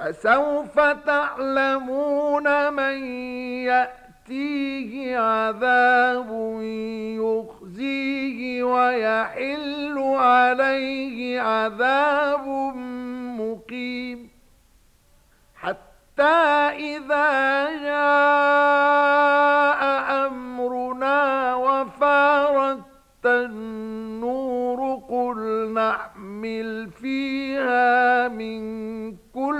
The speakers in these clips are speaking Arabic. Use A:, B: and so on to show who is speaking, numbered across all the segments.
A: فسوف تعلمون من يأتيه عذاب يخزيه ويحل عليه عذاب مقيم حتى إذا جاء أمرنا وفارت النور قل نعمل فيها من كل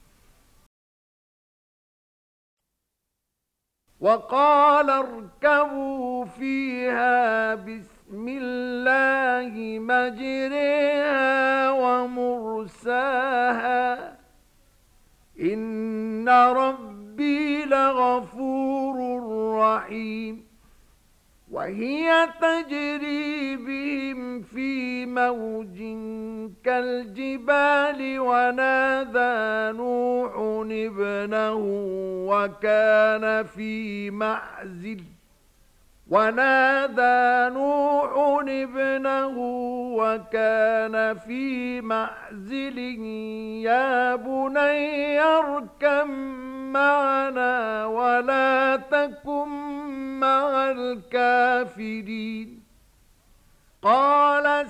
A: وقال اركبوا فيها بسم الله مجرها ومرساها. إن ربي لغفور رحيم. وهي تجري بهم في موج كالجبال ونادى نوح ابنه وكان في معزل. ونادى نوح ابنه وكان في معزل. يا بني اركم معنا ولا تكن مع الكافرين. قال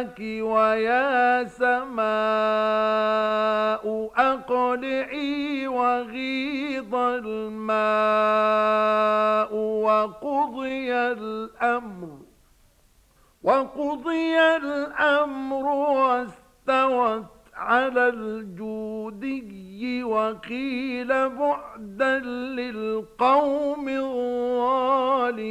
A: الفلك ويا سماء أقلعي وغيض الماء وقضي الأمر وقضي الأمر واستوت على الجودي وقيل بعدا للقوم الظالمين.